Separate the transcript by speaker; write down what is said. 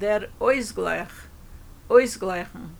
Speaker 1: der Ausgleich, Ausgleichen.